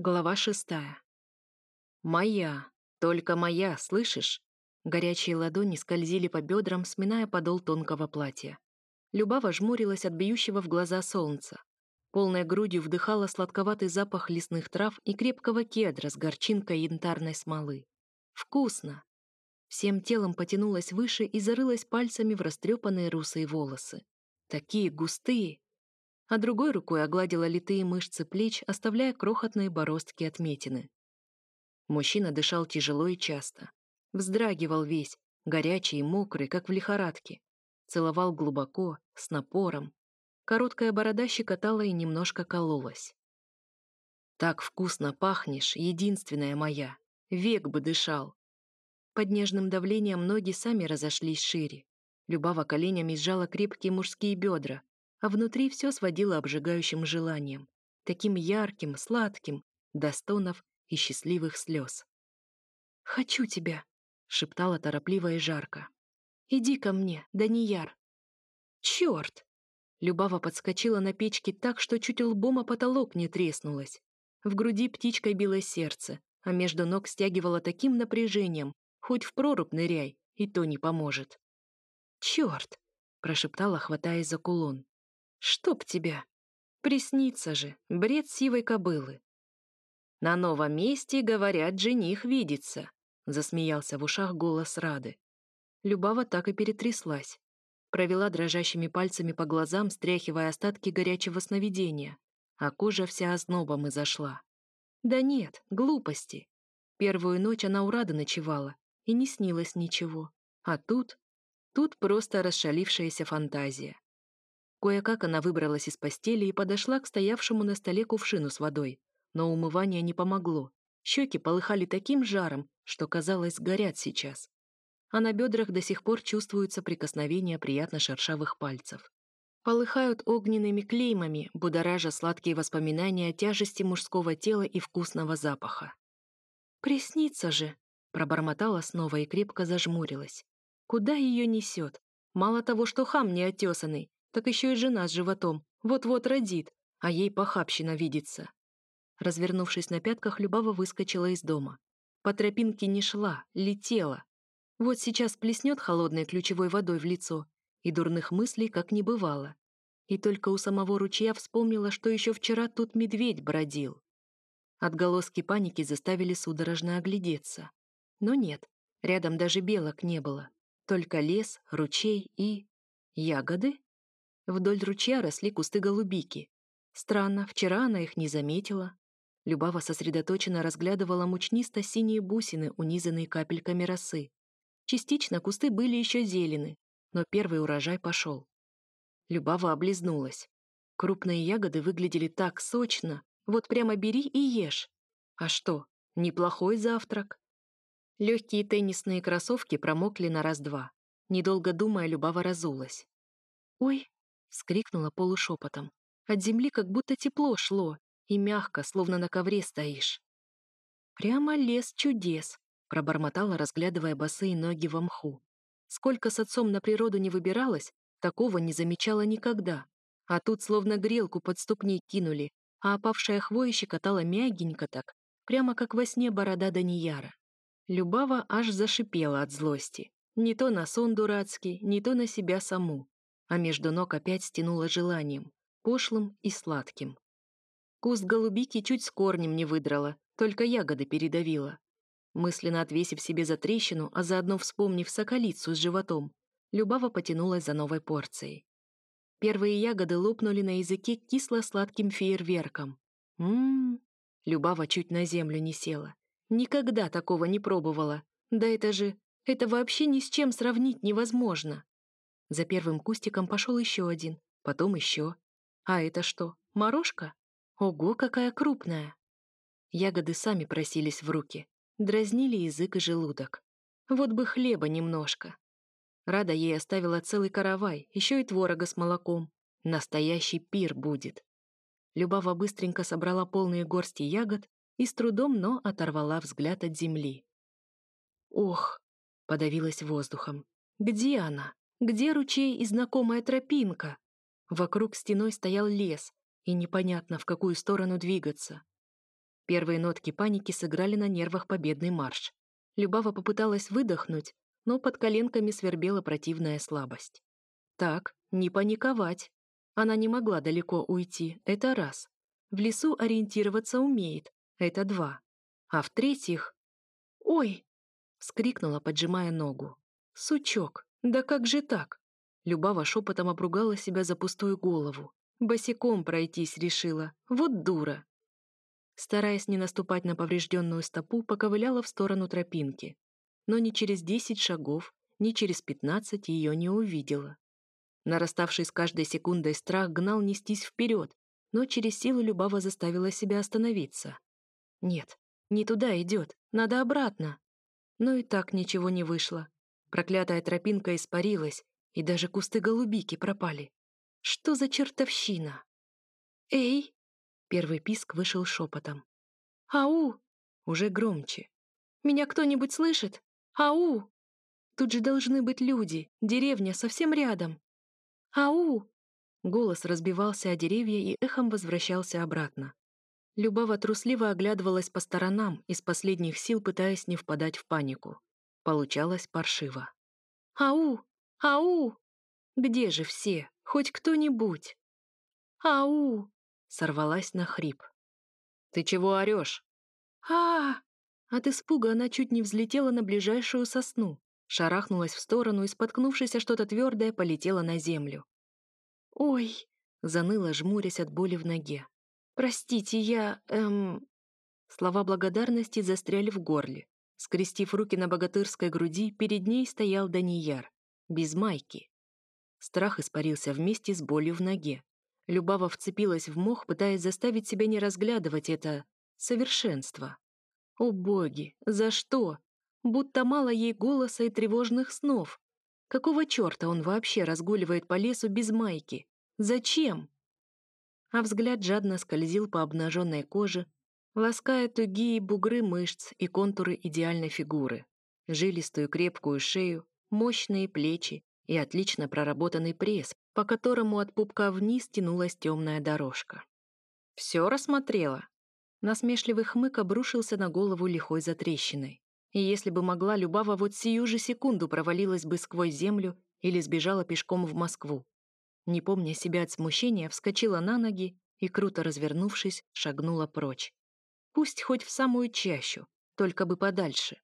Глава шестая. «Моя, только моя, слышишь?» Горячие ладони скользили по бедрам, сминая подол тонкого платья. Любава жмурилась от бьющего в глаза солнца. Полной грудью вдыхала сладковатый запах лесных трав и крепкого кедра с горчинкой янтарной смолы. Вкусно! Всем телом потянулась выше и зарылась пальцами в растрепанные русые волосы. Такие густые, а другой рукой огладила литые мышцы плеч, оставляя крохотные бороздки отметины. Мужчина дышал тяжело и часто. Вздрагивал весь, горячий и мокрый, как в лихорадке. Целовал глубоко, с напором. Короткая борода щекотала и немножко кололась. «Так вкусно пахнешь, единственная моя. Век бы дышал». Под нежным давлением ноги сами разошлись шире. Любава коленями сжала крепкие мужские бедра, а внутри все сводило обжигающим желанием, таким ярким, сладким, до стонов и счастливых слез. «Хочу тебя», — шептала торопливо и жарко. «Иди ко мне, Данияр». «Черт!» Любава подскочила на печке так, что чуть лбом о потолок не треснулась. В груди птичкой било сердце, а между ног стягивало таким напряжением, хоть в прорубь ныряй, и то не поможет. «Черт!» — прошептала, хватаясь за кулон. Чтоб тебя! Приснится же, бред сивой кобылы. На новом месте, говорят, жених видится, засмеялся в ушах голос Рады. Любава так и перетряслась. Провела дрожащими пальцами по глазам, стряхивая остатки горячего сновидения, а кожа вся ознобом и зашла. Да нет, глупости. Первую ночь она у Рады ночевала, и не снилось ничего. А тут... Тут просто расшалившаяся фантазия. Кое-как она выбралась из постели и подошла к стоявшему на столе кувшину с водой. Но умывание не помогло. Щеки полыхали таким жаром, что, казалось, горят сейчас. А на бедрах до сих пор чувствуются прикосновения приятно шершавых пальцев. Полыхают огненными клеймами, будоража сладкие воспоминания о тяжести мужского тела и вкусного запаха. «Приснится же!» — пробормотала снова и крепко зажмурилась. «Куда ее несет? Мало того, что хам неотесанный, так еще и жена с животом, вот-вот родит, а ей похабщина видится. Развернувшись на пятках, Любава выскочила из дома. По тропинке не шла, летела. Вот сейчас плеснет холодной ключевой водой в лицо, и дурных мыслей как не бывало. И только у самого ручья вспомнила, что еще вчера тут медведь бродил. Отголоски паники заставили судорожно оглядеться. Но нет, рядом даже белок не было. Только лес, ручей и... ягоды? Вдоль ручья росли кусты голубики. Странно, вчера она их не заметила. Любава сосредоточенно разглядывала мучнисто-синие бусины, унизанные капельками росы. Частично кусты были еще зелены, но первый урожай пошел. Любава облизнулась. Крупные ягоды выглядели так сочно, вот прямо бери и ешь. А что, неплохой завтрак. Легкие теннисные кроссовки промокли на раз-два. Недолго думая, Любава разулась. «Ой, Вскрикнула полушепотом. От земли как будто тепло шло, и мягко, словно на ковре стоишь. «Прямо лес чудес», — пробормотала, разглядывая босые ноги в мху. Сколько с отцом на природу не выбиралась, такого не замечала никогда. А тут словно грелку под ступни кинули, а опавшая хвоя щекотала мягенько так, прямо как во сне борода Данияра. Любава аж зашипела от злости. Не то на сон дурацкий, не то на себя саму а между ног опять стянуло желанием, пошлым и сладким. Куст голубики чуть с корнем не выдрала, только ягоды передавила. Мысленно отвесив себе за трещину, а заодно вспомнив соколицу с животом, Любава потянулась за новой порцией. Первые ягоды лопнули на языке кисло-сладким фейерверком. Ммм, Любава чуть на землю не села. Никогда такого не пробовала. Да это же, это вообще ни с чем сравнить невозможно. За первым кустиком пошел еще один, потом еще. А это что, морожка? Ого, какая крупная! Ягоды сами просились в руки, дразнили язык и желудок. Вот бы хлеба немножко. Рада ей оставила целый каравай, еще и творога с молоком. Настоящий пир будет. Любава быстренько собрала полные горсти ягод и с трудом, но оторвала взгляд от земли. «Ох!» — подавилась воздухом. «Где она?» Где ручей и знакомая тропинка? Вокруг стеной стоял лес, и непонятно, в какую сторону двигаться. Первые нотки паники сыграли на нервах победный марш. Любава попыталась выдохнуть, но под коленками свербела противная слабость. Так, не паниковать. Она не могла далеко уйти, это раз. В лесу ориентироваться умеет, это два. А в-третьих... «Ой!» — вскрикнула, поджимая ногу. «Сучок! Да как же так?» Любава шепотом обругала себя за пустую голову. Босиком пройтись решила. Вот дура. Стараясь не наступать на поврежденную стопу, поковыляла в сторону тропинки. Но ни через десять шагов, ни через пятнадцать ее не увидела. Нараставший с каждой секундой страх гнал нестись вперед, но через силу Любава заставила себя остановиться. Нет, не туда идет, надо обратно. Но и так ничего не вышло. Проклятая тропинка испарилась, и даже кусты голубики пропали. Что за чертовщина? «Эй!» Первый писк вышел шепотом. «Ау!» Уже громче. «Меня кто-нибудь слышит? Ау!» Тут же должны быть люди, деревня совсем рядом. «Ау!» Голос разбивался о деревья и эхом возвращался обратно. Любава трусливо оглядывалась по сторонам, из последних сил пытаясь не впадать в панику. Получалось паршиво. «Ау! Ау! Где же все? Хоть кто-нибудь?» «Ау!» Сорвалась на хрип. «Ты чего орешь?» а, От испуга она чуть не взлетела на ближайшую сосну, шарахнулась в сторону и, споткнувшись о что-то твердое, полетела на землю. «Ой!» — заныла, жмурясь от боли в ноге. «Простите, я... эм...» Слова благодарности застряли в горле. Скрестив руки на богатырской груди, перед ней стоял Данияр, без майки. Страх испарился вместе с болью в ноге. Любава вцепилась в мох, пытаясь заставить себя не разглядывать это совершенство. О боги, за что? Будто мало ей голоса и тревожных снов. Какого черта он вообще разгуливает по лесу без майки? Зачем? А взгляд жадно скользил по обнаженной коже, лаская тугие бугры мышц и контуры идеальной фигуры, жилистую крепкую шею, мощные плечи и отлично проработанный пресс, по которому от пупка вниз тянулась темная дорожка. «Все рассмотрела?» Насмешливый хмык обрушился на голову лихой затрещиной. И если бы могла, Любава вот сию же секунду провалилась бы сквозь землю или сбежала пешком в Москву. Не помня себя от смущения, вскочила на ноги и, круто развернувшись, шагнула прочь. Пусть хоть в самую чащу, только бы подальше.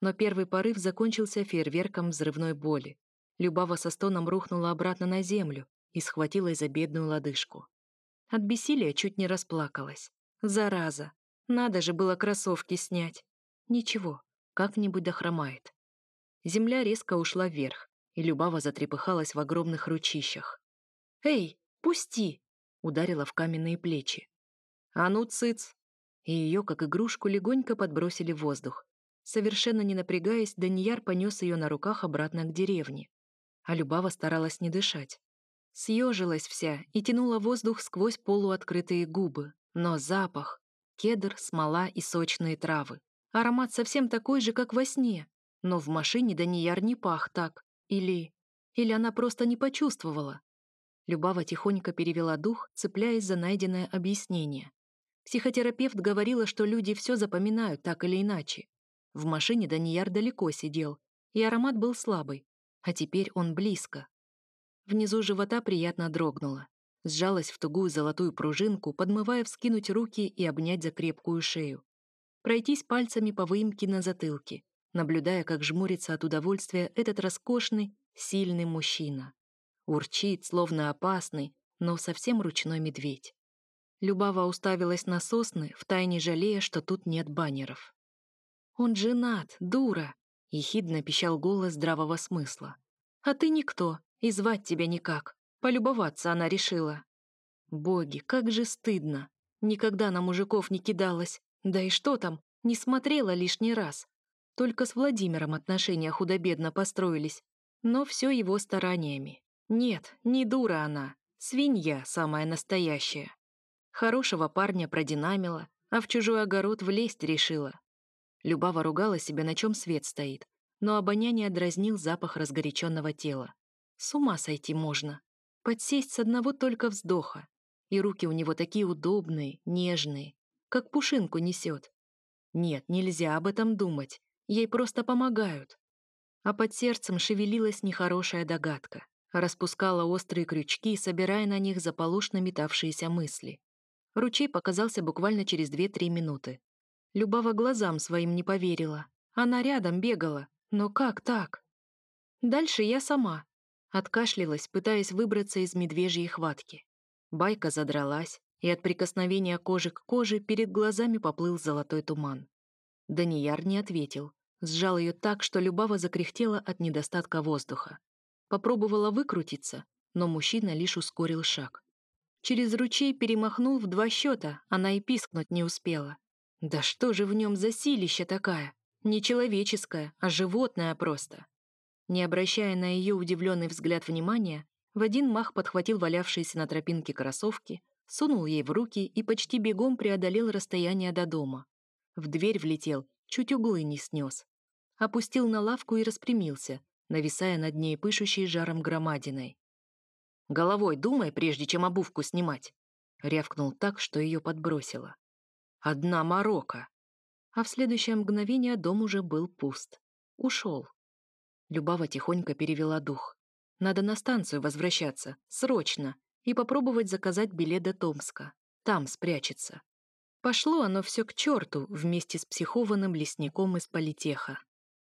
Но первый порыв закончился фейерверком взрывной боли. Любава со стоном рухнула обратно на землю и схватилась за бедную лодыжку. От бессилия чуть не расплакалась. Зараза! Надо же было кроссовки снять. Ничего, как-нибудь дохромает. Земля резко ушла вверх, и Любава затрепыхалась в огромных ручищах. «Эй, пусти!» — ударила в каменные плечи. «А ну, цыц!» И ее, как игрушку, легонько подбросили в воздух. Совершенно не напрягаясь, Данияр понес ее на руках обратно к деревне а Любава старалась не дышать. Съежилась вся и тянула воздух сквозь полуоткрытые губы. Но запах — кедр, смола и сочные травы. Аромат совсем такой же, как во сне. Но в машине Данияр не пах так. Или... Или она просто не почувствовала. Любава тихонько перевела дух, цепляясь за найденное объяснение. Психотерапевт говорила, что люди все запоминают так или иначе. В машине Данияр далеко сидел, и аромат был слабый, а теперь он близко. Внизу живота приятно дрогнуло. Сжалась в тугую золотую пружинку, подмывая вскинуть руки и обнять за крепкую шею. Пройтись пальцами по выемке на затылке, наблюдая, как жмурится от удовольствия этот роскошный, сильный мужчина. Урчит, словно опасный, но совсем ручной медведь. Любава уставилась на сосны, втайне жалея, что тут нет баннеров. «Он женат, дура!» — ехидно пищал голос здравого смысла. «А ты никто, и звать тебя никак. Полюбоваться она решила». Боги, как же стыдно. Никогда на мужиков не кидалась. Да и что там, не смотрела лишний раз. Только с Владимиром отношения худо-бедно построились. Но все его стараниями. Нет, не дура она. Свинья самая настоящая. Хорошего парня продинамила, а в чужой огород влезть решила. Любава ругала себя, на чем свет стоит, но обоняние дразнил запах разгоряченного тела. С ума сойти можно. Подсесть с одного только вздоха. И руки у него такие удобные, нежные. как пушинку несет. Нет, нельзя об этом думать. Ей просто помогают. А под сердцем шевелилась нехорошая догадка. Распускала острые крючки, собирая на них заполошно метавшиеся мысли. Ручей показался буквально через 2-3 минуты. Любава глазам своим не поверила. Она рядом бегала. Но как так? Дальше я сама. Откашлялась, пытаясь выбраться из медвежьей хватки. Байка задралась, и от прикосновения кожи к коже перед глазами поплыл золотой туман. Данияр не ответил. Сжал ее так, что Любава закряхтела от недостатка воздуха. Попробовала выкрутиться, но мужчина лишь ускорил шаг. Через ручей перемахнул в два счета, она и пискнуть не успела. Да что же в нем за силища такая? Не человеческая, а животное просто. Не обращая на ее удивленный взгляд внимания, в один мах подхватил валявшиеся на тропинке кроссовки, сунул ей в руки и почти бегом преодолел расстояние до дома. В дверь влетел, чуть углы не снес. Опустил на лавку и распрямился, нависая над ней пышущей жаром громадиной. «Головой думай, прежде чем обувку снимать!» Рявкнул так, что ее подбросило. «Одна морока!» А в следующее мгновение дом уже был пуст. Ушел. Любава тихонько перевела дух. Надо на станцию возвращаться, срочно, и попробовать заказать билет до Томска. Там спрячется. Пошло оно все к черту вместе с психованным лесником из политеха.